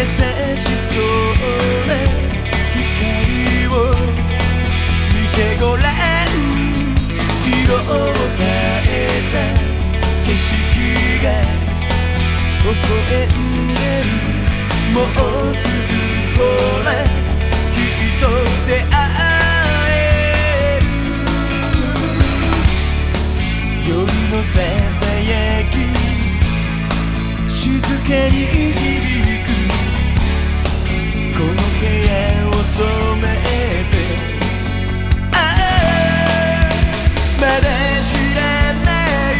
光を見てごらん色を変えた景色が微笑んでるもうすぐほら君と出会える夜のささやき静けにああまだ知らない。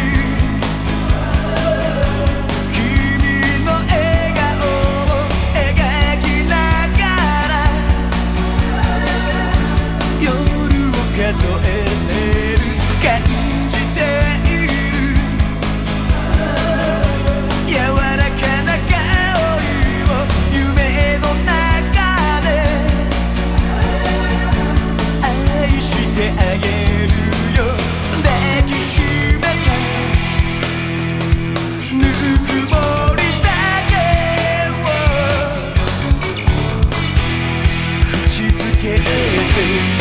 君の笑顔を描きながら。夜を数えて can't be.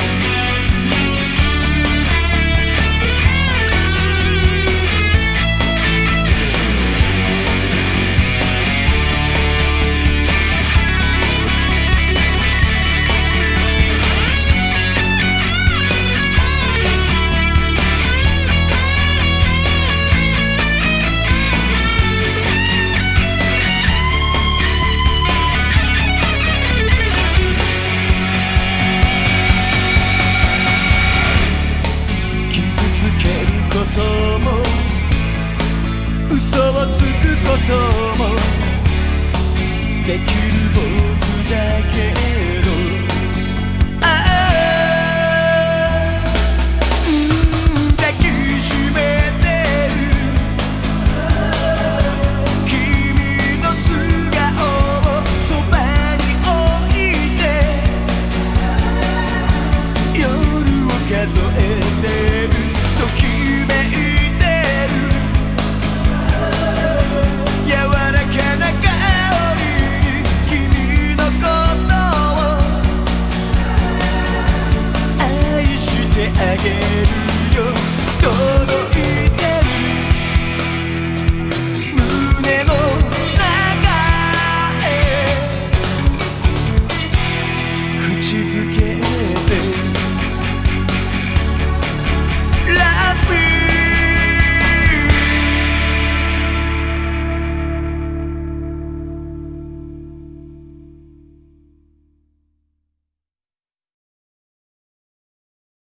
get you 地図